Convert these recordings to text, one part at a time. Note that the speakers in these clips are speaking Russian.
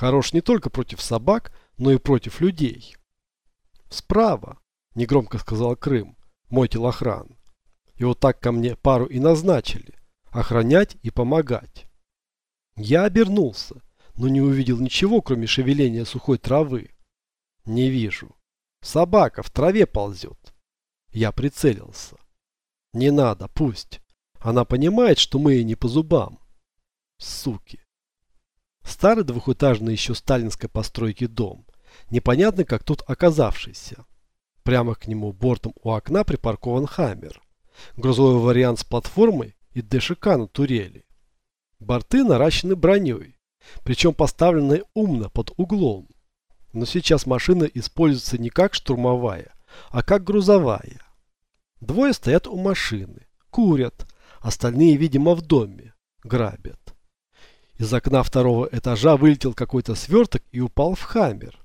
Хорош не только против собак, но и против людей. Справа, негромко сказал Крым, мой телохран. И вот так ко мне пару и назначили. Охранять и помогать. Я обернулся, но не увидел ничего, кроме шевеления сухой травы. Не вижу. Собака в траве ползет. Я прицелился. Не надо, пусть. Она понимает, что мы ей не по зубам. Суки. Старый двухэтажный еще сталинской постройки дом. Непонятно, как тут оказавшийся. Прямо к нему бортом у окна припаркован Хаммер. Грузовой вариант с платформой и ДШК на турели. Борты наращены броней, причем поставлены умно под углом. Но сейчас машина используется не как штурмовая, а как грузовая. Двое стоят у машины, курят, остальные, видимо, в доме, грабят. Из окна второго этажа вылетел какой-то сверток и упал в хаммер.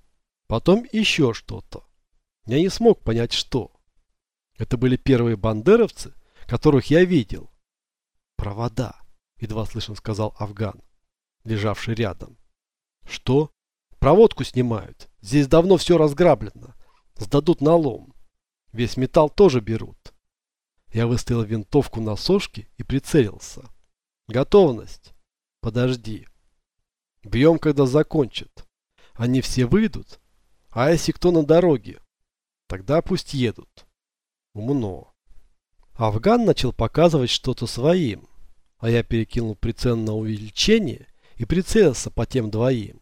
Потом еще что-то. Я не смог понять, что. Это были первые бандеровцы, которых я видел. Провода, едва слышно сказал Афган, лежавший рядом. Что? Проводку снимают. Здесь давно все разграблено. Сдадут налом. Весь металл тоже берут. Я выставил винтовку на сошке и прицелился. Готовность. Подожди. Бьем, когда закончат. Они все выйдут. А если кто на дороге? Тогда пусть едут. Умно. Афган начал показывать что-то своим. А я перекинул прицел на увеличение и прицелился по тем двоим.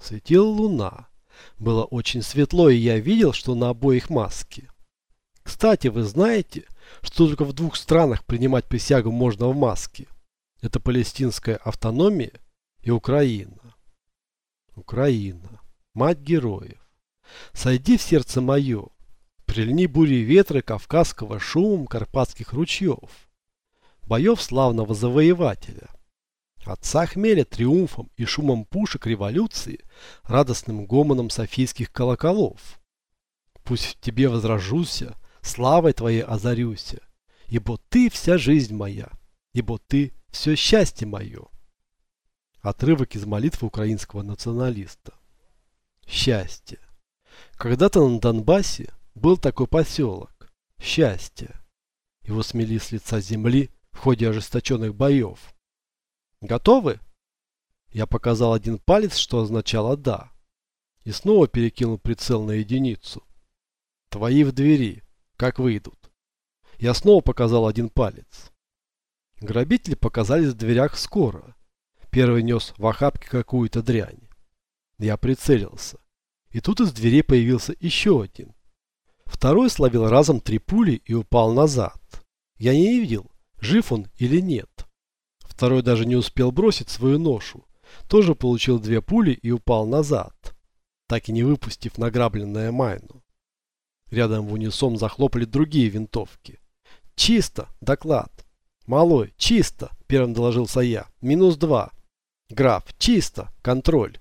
Светила луна. Было очень светло, и я видел, что на обоих маски. Кстати, вы знаете, что только в двух странах принимать присягу можно в маске? Это палестинская автономия и Украина. Украина. Мать героев. Сойди в сердце мое. Прильни бури ветра кавказского шумом карпатских ручьев. Боев славного завоевателя. Отца хмеля триумфом и шумом пушек революции, радостным гомоном софийских колоколов. Пусть в тебе возражуся, славой твоей озарюся, ибо ты вся жизнь моя, ибо ты все счастье мое. Отрывок из молитвы украинского националиста. Счастье. Когда-то на Донбассе был такой поселок. Счастье. Его смели с лица земли в ходе ожесточенных боев. Готовы? Я показал один палец, что означало «да». И снова перекинул прицел на единицу. Твои в двери. Как выйдут? Я снова показал один палец. Грабители показались в дверях скоро. Первый нес в охапке какую-то дрянь. Я прицелился. И тут из дверей появился еще один. Второй словил разом три пули и упал назад. Я не видел, жив он или нет. Второй даже не успел бросить свою ношу. Тоже получил две пули и упал назад, так и не выпустив награбленное майну. Рядом в унисон захлопали другие винтовки. «Чисто! Доклад!» «Малой, чисто!» – первым доложился я. «Минус два». «Граф, чисто! Контроль!»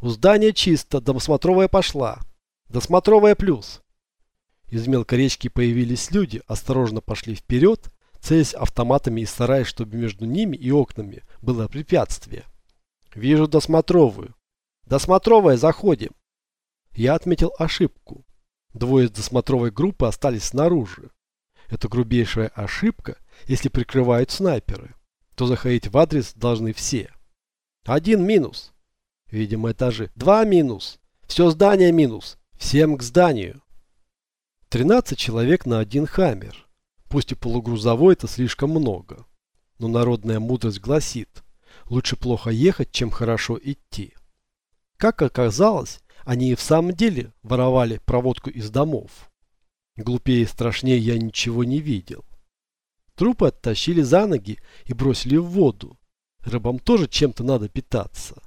«У здания чисто, досмотровая пошла!» «Досмотровая плюс!» Из мелкой речки появились люди, осторожно пошли вперед, целясь автоматами и стараясь, чтобы между ними и окнами было препятствие. «Вижу досмотровую!» «Досмотровая, заходим!» Я отметил ошибку. Двое из досмотровой группы остались снаружи. Это грубейшая ошибка, если прикрывают снайперы, то заходить в адрес должны все. Один минус. Видимо, этажи. Два минус. Все здание минус. Всем к зданию. 13 человек на один хаммер. Пусть и полугрузовой, это слишком много. Но народная мудрость гласит, лучше плохо ехать, чем хорошо идти. Как оказалось, они и в самом деле воровали проводку из домов. Глупее и страшнее я ничего не видел. Трупы оттащили за ноги и бросили в воду. Рыбам тоже чем-то надо питаться.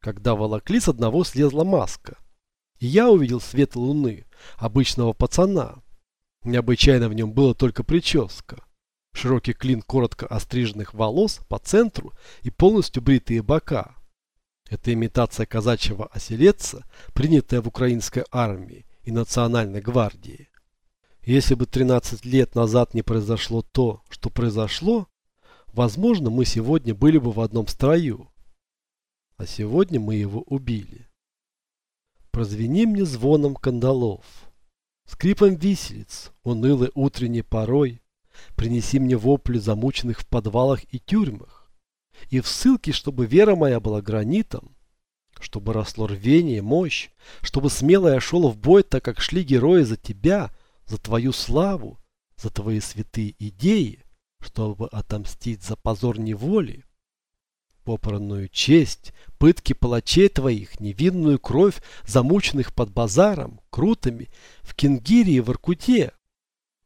Когда волокли с одного слезла маска. И я увидел свет луны, обычного пацана. Необычайно в нем было только прическа. Широкий клин коротко остриженных волос по центру и полностью бритые бока. Это имитация казачьего оселедца, принятая в украинской армии и национальной гвардии. Если бы 13 лет назад не произошло то, что произошло, возможно, мы сегодня были бы в одном строю. А сегодня мы его убили. Прозвени мне звоном кандалов, скрипом виселиц, унылой утренней порой, принеси мне вопли замученных в подвалах и тюрьмах, и в ссылке, чтобы вера моя была гранитом, чтобы росло рвение, мощь, чтобы смело я шел в бой, так как шли герои за тебя, за твою славу, за твои святые идеи, чтобы отомстить за позор неволи, попранную честь, пытки палачей твоих, невинную кровь, замученных под базаром, крутами, в Кенгире и в Иркуте,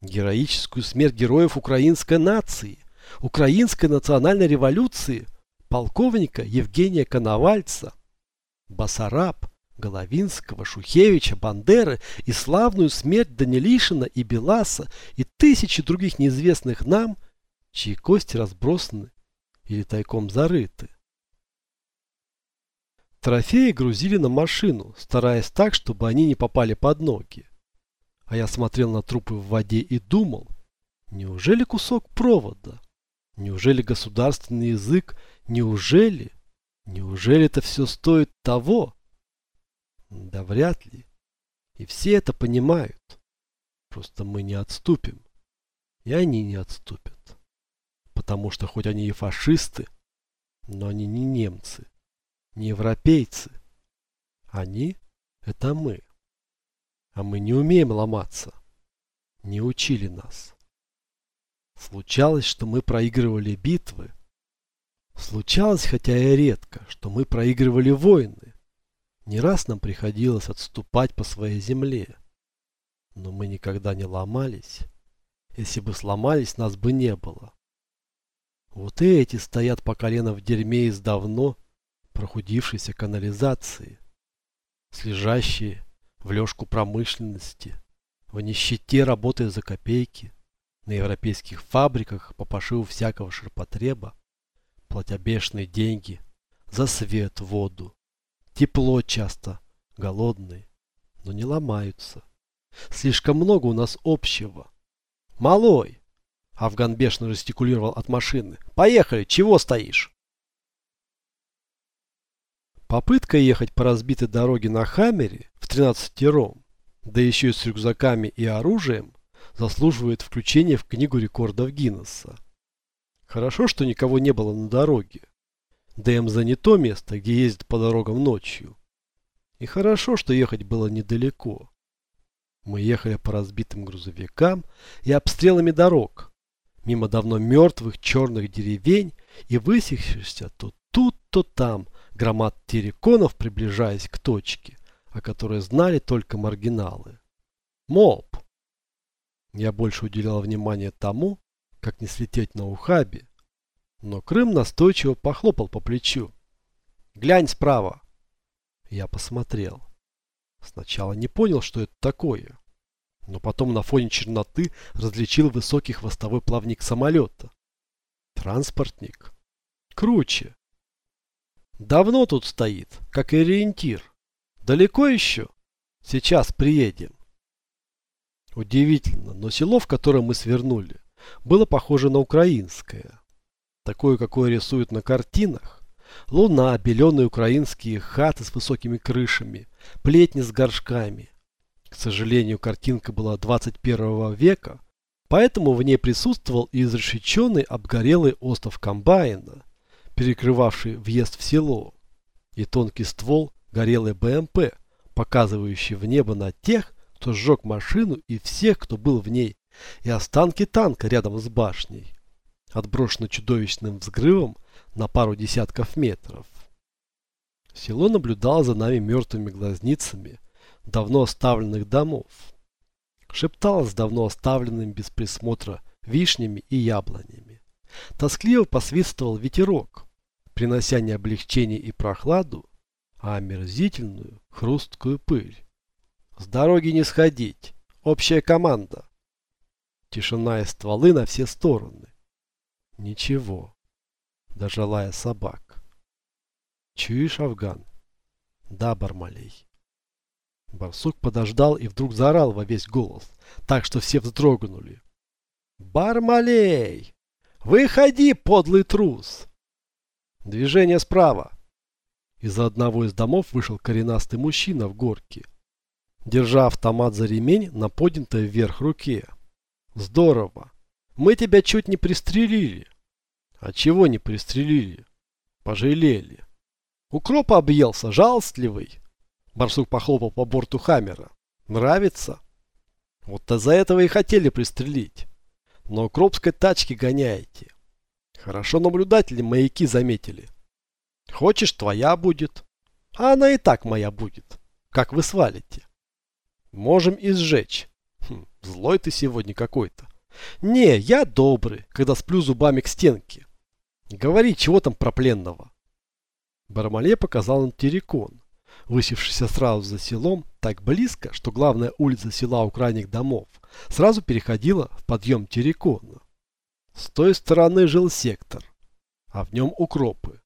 героическую смерть героев украинской нации, украинской национальной революции, полковника Евгения Коновальца, Басараб, Головинского, Шухевича, Бандеры и славную смерть Данилишина и Беласа и тысячи других неизвестных нам, чьи кости разбросаны или тайком зарыты. Трофеи грузили на машину, стараясь так, чтобы они не попали под ноги. А я смотрел на трупы в воде и думал, неужели кусок провода? Неужели государственный язык? Неужели? Неужели это все стоит того? Да вряд ли. И все это понимают. Просто мы не отступим. И они не отступят. Потому что хоть они и фашисты, но они не немцы, не европейцы. Они – это мы. А мы не умеем ломаться. Не учили нас. Случалось, что мы проигрывали битвы, Случалось, хотя и редко, что мы проигрывали войны. Не раз нам приходилось отступать по своей земле. Но мы никогда не ломались. Если бы сломались, нас бы не было. Вот и эти стоят по колено в дерьме из давно прохудившейся канализации, слежащие в лёжку промышленности, в нищете работая за копейки, на европейских фабриках по пошиву всякого ширпотреба, платя бешеные деньги за свет, воду. Тепло часто, голодные, но не ломаются. Слишком много у нас общего. Малой! Афган бешено жестикулировал от машины. Поехали, чего стоишь? Попытка ехать по разбитой дороге на Хаммере в 13 ром, да еще и с рюкзаками и оружием, заслуживает включения в книгу рекордов Гиннесса. Хорошо, что никого не было на дороге. ДМЗ не то место, где ездят по дорогам ночью. И хорошо, что ехать было недалеко. Мы ехали по разбитым грузовикам и обстрелами дорог, мимо давно мертвых черных деревень и высекшихся то тут, то там громад терриконов, приближаясь к точке, о которой знали только маргиналы. МОП. Я больше уделял внимание тому, как не слететь на ухабе. Но Крым настойчиво похлопал по плечу. «Глянь справа!» Я посмотрел. Сначала не понял, что это такое. Но потом на фоне черноты различил высокий хвостовой плавник самолета. Транспортник. Круче. Давно тут стоит, как ориентир. Далеко еще? Сейчас приедем. Удивительно, но село, в которое мы свернули, было похоже на украинское. Такое, какое рисуют на картинах. Луна, беленые украинские хаты с высокими крышами, плетни с горшками. К сожалению, картинка была 21 века, поэтому в ней присутствовал и изрешеченный обгорелый остров комбайна, перекрывавший въезд в село, и тонкий ствол горелой БМП, показывающий в небо на тех, кто сжег машину и всех, кто был в ней и останки танка рядом с башней, отброшены чудовищным взрывом на пару десятков метров. Село наблюдало за нами мертвыми глазницами давно оставленных домов. Шептало с давно оставленными без присмотра вишнями и яблонями. Тоскливо посвистывал ветерок, принося не облегчение и прохладу, а омерзительную хрусткую пыль. С дороги не сходить. Общая команда. Тишина и стволы на все стороны. Ничего. Даже лая собак. Чуешь, Афган? Да, Бармалей. Барсук подождал и вдруг заорал во весь голос, так что все вздрогнули. «Бармалей! Выходи, подлый трус!» «Движение справа!» Из одного из домов вышел коренастый мужчина в горке, держа автомат за ремень на поднятой вверх руке. Здорово. Мы тебя чуть не пристрелили. А чего не пристрелили? Пожалели. Укроп объелся, жалостливый. Барсук похлопал по борту Хаммера. Нравится? Вот-то за этого и хотели пристрелить. Но укропской тачки гоняете. Хорошо наблюдатели маяки заметили. Хочешь, твоя будет. А она и так моя будет. Как вы свалите. Можем и сжечь. Хм, злой ты сегодня какой-то. Не, я добрый, когда сплю зубами к стенке. Говори, чего там про пленного? Бармале показал им террикон, высевшийся сразу за селом, так близко, что главная улица села у крайних домов сразу переходила в подъем террикона. С той стороны жил сектор, а в нем укропы.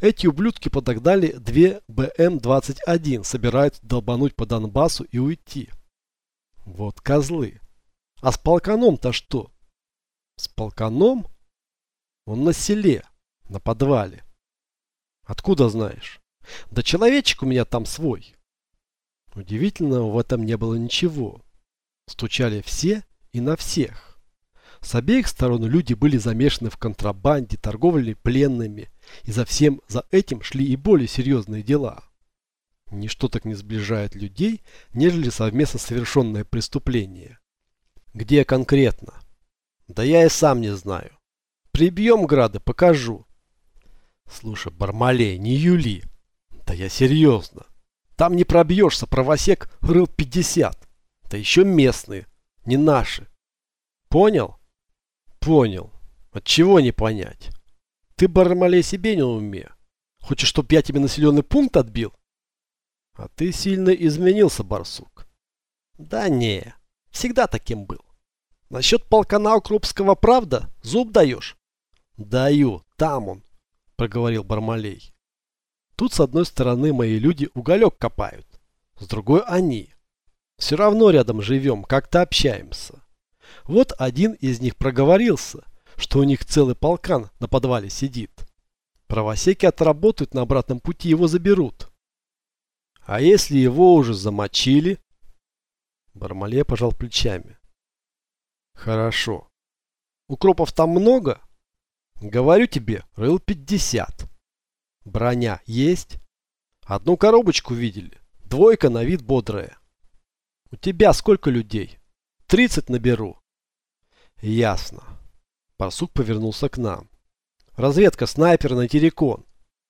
Эти ублюдки подогнали две БМ-21, собираются долбануть по Донбассу и уйти. Вот козлы. А с полканом-то что? С полканом? Он на селе, на подвале. Откуда знаешь? Да человечек у меня там свой. Удивительного в этом не было ничего. Стучали все и на всех. С обеих сторон люди были замешаны в контрабанде, торговле пленными, и за всем за этим шли и более серьезные дела. Ничто так не сближает людей, нежели совместно совершенное преступление. Где конкретно? Да я и сам не знаю. Прибьем грады, покажу. Слушай, Бармалей, не юли. Да я серьезно. Там не пробьешься, правосек рыл 50. Да еще местные, не наши. Понял? Понял. От чего не понять? Ты, Бармалей, себе не уме. Хочешь, чтоб я тебе населенный пункт отбил? А ты сильно изменился, барсук. Да не, всегда таким был. Насчет полкана Укропского правда? Зуб даешь? Даю, там он, проговорил Бармалей. Тут с одной стороны мои люди уголек копают, с другой они. Все равно рядом живем, как-то общаемся. Вот один из них проговорился, что у них целый полкан на подвале сидит. Правосеки отработают, на обратном пути его заберут. А если его уже замочили? Бармале пожал плечами. Хорошо. Укропов там много? Говорю тебе, рыл 50. Броня есть? Одну коробочку видели. Двойка на вид бодрая. У тебя сколько людей? 30 наберу. Ясно. Барсук повернулся к нам. Разведка снайпера на террикон.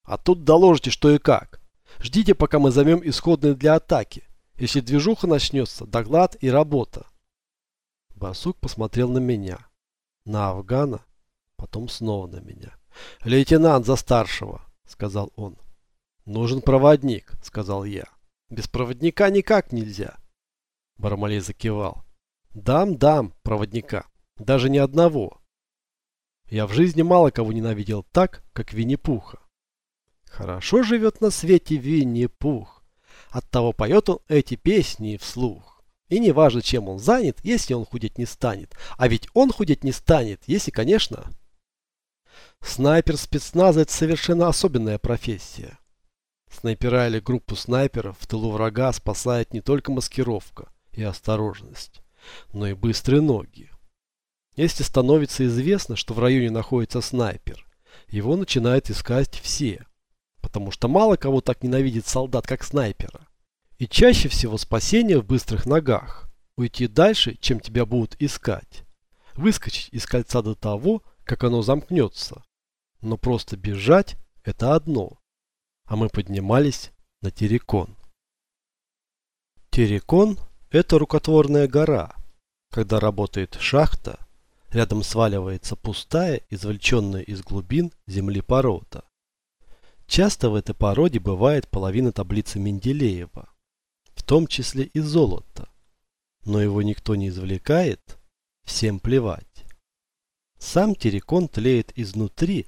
А тут доложите, что и как. Ждите, пока мы займем исходные для атаки. Если движуха начнется, доклад и работа. Барсук посмотрел на меня. На Афгана. Потом снова на меня. «Лейтенант за старшего», — сказал он. «Нужен проводник», — сказал я. «Без проводника никак нельзя». Бармалей закивал. «Дам, дам, проводника». Даже ни одного. Я в жизни мало кого ненавидел так, как Винни-Пуха. Хорошо живет на свете Винни-Пух. Оттого поет он эти песни вслух. И не важно, чем он занят, если он худеть не станет. А ведь он худеть не станет, если, конечно... Снайпер спецназа – это совершенно особенная профессия. Снайпера или группу снайперов в тылу врага спасает не только маскировка и осторожность, но и быстрые ноги. Если становится известно, что в районе находится снайпер, его начинают искать все. Потому что мало кого так ненавидит солдат, как снайпера. И чаще всего спасение в быстрых ногах. Уйти дальше, чем тебя будут искать. Выскочить из кольца до того, как оно замкнется. Но просто бежать – это одно. А мы поднимались на Терекон. Терекон – это рукотворная гора. Когда работает шахта, Рядом сваливается пустая, извлеченная из глубин земли порода. Часто в этой породе бывает половина таблицы Менделеева, в том числе и золото. Но его никто не извлекает, всем плевать. Сам террикон тлеет изнутри,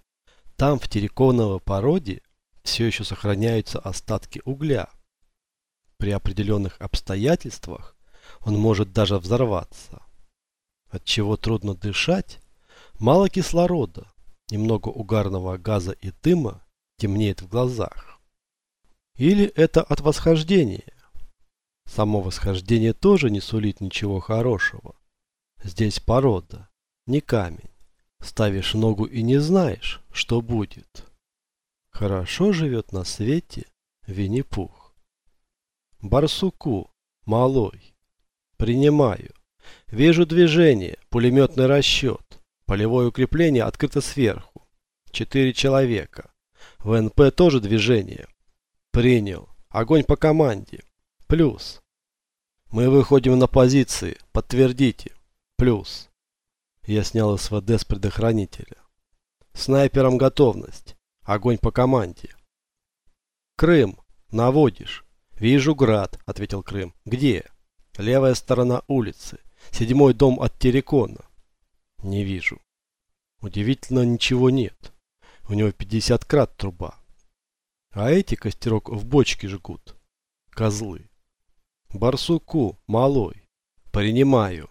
там в терриконовой породе все еще сохраняются остатки угля. При определенных обстоятельствах он может даже взорваться от чего трудно дышать, мало кислорода, немного угарного газа и дыма темнеет в глазах. Или это от восхождения? Само восхождение тоже не сулит ничего хорошего. Здесь порода, не камень. Ставишь ногу и не знаешь, что будет. Хорошо живет на свете Винни-Пух. Барсуку, малой. Принимаю. Вижу движение, пулеметный расчет. Полевое укрепление открыто сверху. Четыре человека. ВНП тоже движение. Принял. Огонь по команде. Плюс. Мы выходим на позиции. Подтвердите. Плюс. Я снял СВД с предохранителя. Снайперам готовность. Огонь по команде. Крым. Наводишь. Вижу град, ответил Крым. Где? Левая сторона улицы. Седьмой дом от Терекона. Не вижу. Удивительно, ничего нет. У него 50 крат труба. А эти костерок в бочке жгут. Козлы. Барсуку, малой. Принимаю.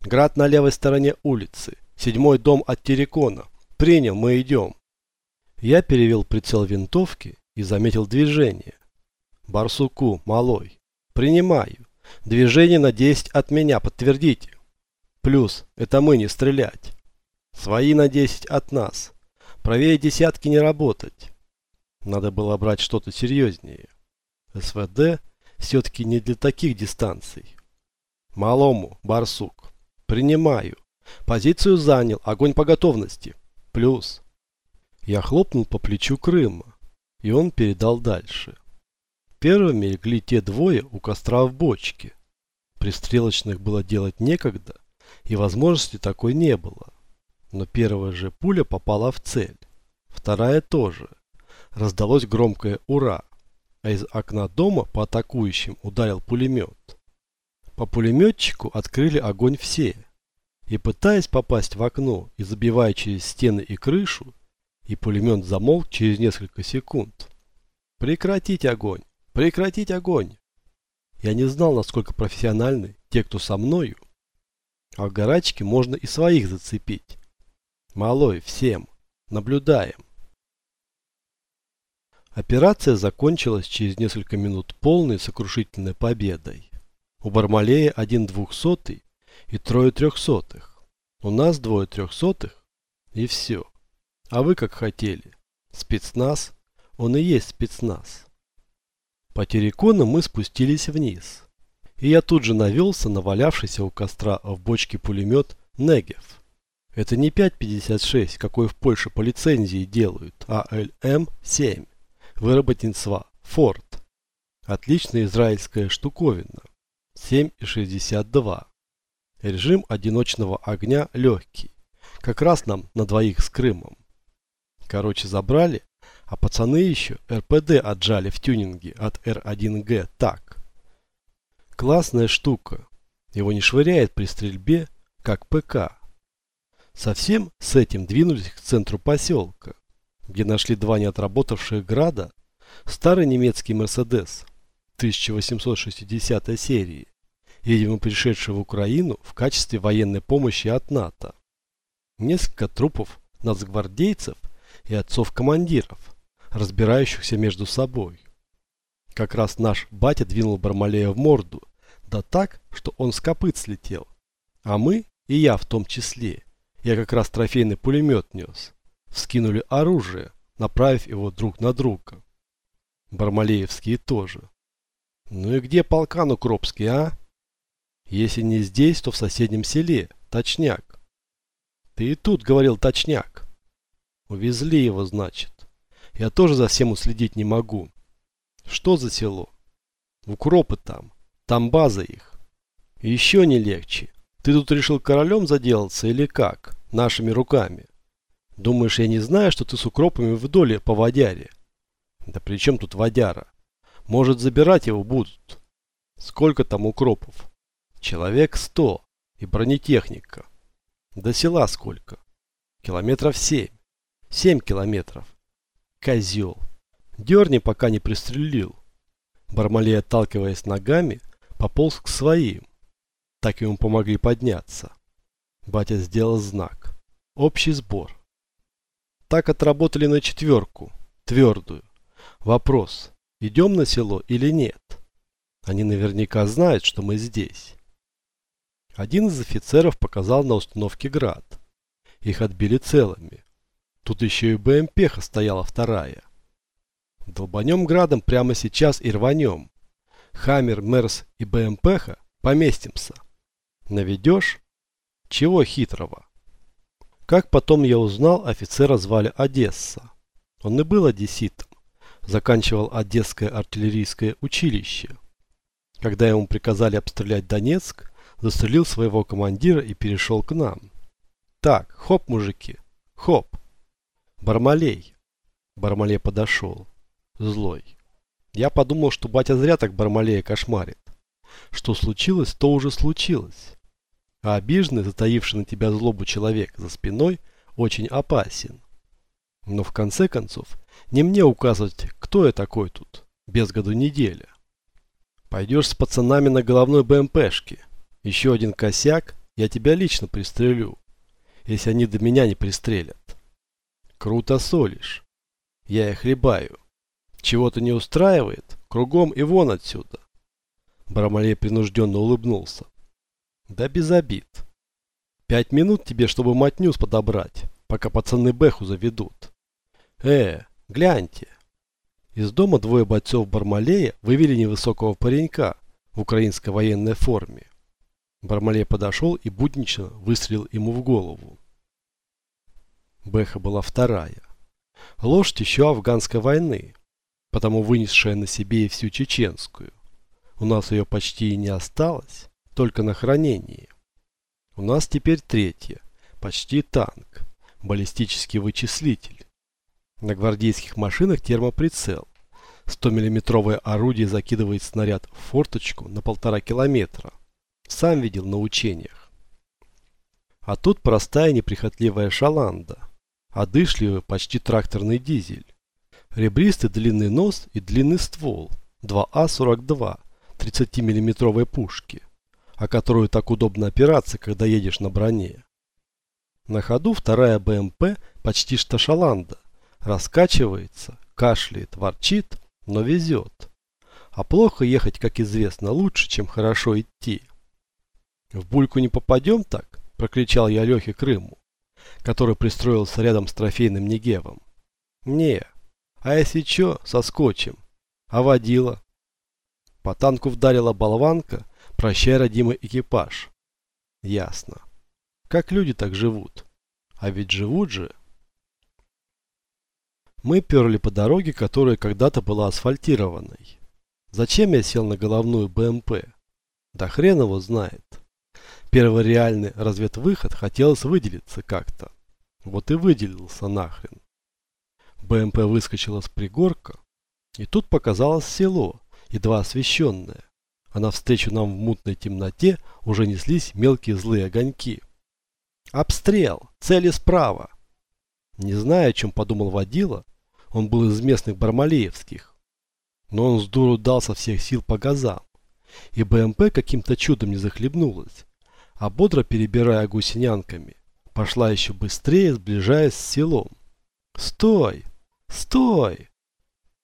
Град на левой стороне улицы. Седьмой дом от Терекона. Принял, мы идем. Я перевел прицел винтовки и заметил движение. Барсуку, малой. Принимаю. Движение на 10 от меня, подтвердите. Плюс, это мы не стрелять. Свои на 10 от нас. Правее десятки не работать. Надо было брать что-то серьезнее. СВД все-таки не для таких дистанций. Малому, барсук. Принимаю. Позицию занял. Огонь по готовности. Плюс. Я хлопнул по плечу Крыма. И он передал дальше. Первыми легли те двое у костра в бочке. Пристрелочных было делать некогда, и возможности такой не было. Но первая же пуля попала в цель. Вторая тоже. Раздалось громкое «Ура!», а из окна дома по атакующим ударил пулемет. По пулеметчику открыли огонь все. И пытаясь попасть в окно и забивая через стены и крышу, и пулемет замолк через несколько секунд. Прекратить огонь! Прекратить огонь! Я не знал, насколько профессиональны те, кто со мною. А в можно и своих зацепить. Малой, всем. Наблюдаем. Операция закончилась через несколько минут полной сокрушительной победой. У Бармалея один двухсотый и трое трехсотых. У нас двое трехсотых и все. А вы как хотели. Спецназ, он и есть спецназ. По террикону мы спустились вниз. И я тут же навелся на валявшийся у костра в бочке пулемет Негев. Это не 5.56, какой в Польше по лицензии делают, а ЛМ-7. Выработенства Форд. Отличная израильская штуковина. 7,62. Режим одиночного огня легкий. Как раз нам на двоих с Крымом. Короче, забрали, а пацаны еще РПД отжали в тюнинге от Р1Г так. Классная штука. Его не швыряет при стрельбе, как ПК. Совсем с этим двинулись к центру поселка, где нашли два неотработавших града, старый немецкий Мерседес 1860 серии, видимо пришедший в Украину в качестве военной помощи от НАТО. Несколько трупов нацгвардейцев и отцов-командиров, разбирающихся между собой. Как раз наш батя двинул Бармалея в морду, да так, что он с копыт слетел. А мы, и я в том числе, я как раз трофейный пулемет нес, вскинули оружие, направив его друг на друга. Бармалеевские тоже. Ну и где полкан Укропский, а? Если не здесь, то в соседнем селе. Точняк. Ты и тут говорил точняк. Увезли его, значит. Я тоже за всем уследить не могу. Что за село? Укропы там. Там база их. еще не легче. Ты тут решил королем заделаться или как? Нашими руками. Думаешь, я не знаю, что ты с укропами в доле по водяре? Да при чем тут водяра? Может, забирать его будут. Сколько там укропов? Человек сто. И бронетехника. До села сколько? Километров семь. Семь километров. Козел. Дерни, пока не пристрелил. Бармалей, отталкиваясь ногами, пополз к своим. Так ему помогли подняться. Батя сделал знак. Общий сбор. Так отработали на четверку. Твердую. Вопрос. идем на село или нет. Они наверняка знают, что мы здесь. Один из офицеров показал на установке град. Их отбили целыми. Тут еще и БМПха стояла вторая. Долбанем градом прямо сейчас и рванем. Хаммер, Мерс и БМПха поместимся. Наведешь? Чего хитрого? Как потом я узнал, офицера звали Одесса. Он и был одесситом. Заканчивал Одесское артиллерийское училище. Когда ему приказали обстрелять Донецк, застрелил своего командира и перешел к нам. Так, хоп, мужики, хоп. Бармалей. Бармалей подошел. Злой. Я подумал, что батя зря так Бармалея кошмарит. Что случилось, то уже случилось. А обиженный, затаивший на тебя злобу человек за спиной, очень опасен. Но в конце концов, не мне указывать, кто я такой тут, без году неделя. Пойдешь с пацанами на головной БМПшке. Еще один косяк, я тебя лично пристрелю, если они до меня не пристрелят. Круто солишь. Я их хлебаю. Чего-то не устраивает? Кругом и вон отсюда. Барамалей принужденно улыбнулся. Да без обид. Пять минут тебе, чтобы матнюс подобрать, пока пацаны Бэху заведут. Э, гляньте. Из дома двое бойцов Бармалея вывели невысокого паренька в украинской военной форме. Бармалей подошел и буднично выстрелил ему в голову. Бэха была вторая. Лошадь еще афганской войны, потому вынесшая на себе и всю чеченскую. У нас ее почти и не осталось только на хранении. У нас теперь третье, почти танк, баллистический вычислитель. На гвардейских машинах термоприцел. 100-миллиметровое орудие закидывает снаряд в форточку на полтора километра. Сам видел на учениях. А тут простая неприхотливая шаланда. Одышливый почти тракторный дизель. Ребристый длинный нос и длинный ствол. 2А-42 30-миллиметровой пушки о которую так удобно опираться, когда едешь на броне. На ходу вторая БМП почти что шаланда. Раскачивается, кашляет, ворчит, но везет. А плохо ехать, как известно, лучше, чем хорошо идти. В бульку не попадем так, прокричал я Лехе Крыму, который пристроился рядом с трофейным Негевом. Не, а если чё, соскочим. А водила? По танку вдарила болванка, Прощай, родимый экипаж. Ясно. Как люди так живут? А ведь живут же. Мы перли по дороге, которая когда-то была асфальтированной. Зачем я сел на головную БМП? Да хрен его знает. Первый реальный разведвыход хотелось выделиться как-то. Вот и выделился нахрен. БМП выскочила с пригорка, и тут показалось село, едва освещенное а навстречу нам в мутной темноте уже неслись мелкие злые огоньки. «Обстрел! Цели справа!» Не зная, о чем подумал водила, он был из местных бармалеевских. Но он с дуру дал со всех сил по газам, и БМП каким-то чудом не захлебнулась, а бодро перебирая гусенянками, пошла еще быстрее, сближаясь с селом. «Стой! Стой!»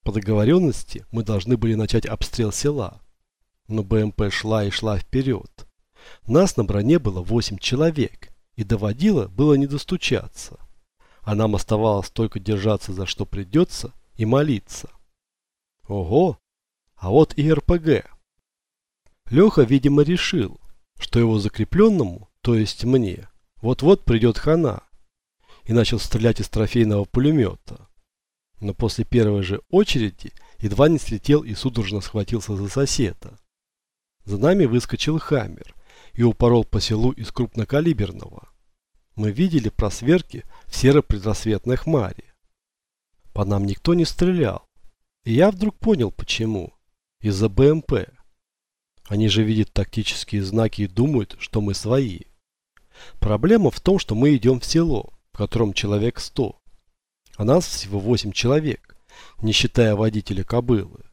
По договоренности мы должны были начать обстрел села но БМП шла и шла вперед. Нас на броне было 8 человек, и доводило было не достучаться. А нам оставалось только держаться за что придется и молиться. Ого! А вот и РПГ. Леха, видимо, решил, что его закрепленному, то есть мне, вот-вот придет хана, и начал стрелять из трофейного пулемета. Но после первой же очереди едва не слетел и судорожно схватился за соседа. За нами выскочил Хаммер и упорол по селу из крупнокалиберного. Мы видели просверки в серо-предрассветной хмаре. По нам никто не стрелял. И я вдруг понял, почему. Из-за БМП. Они же видят тактические знаки и думают, что мы свои. Проблема в том, что мы идем в село, в котором человек 100. А нас всего 8 человек, не считая водителя кобылы.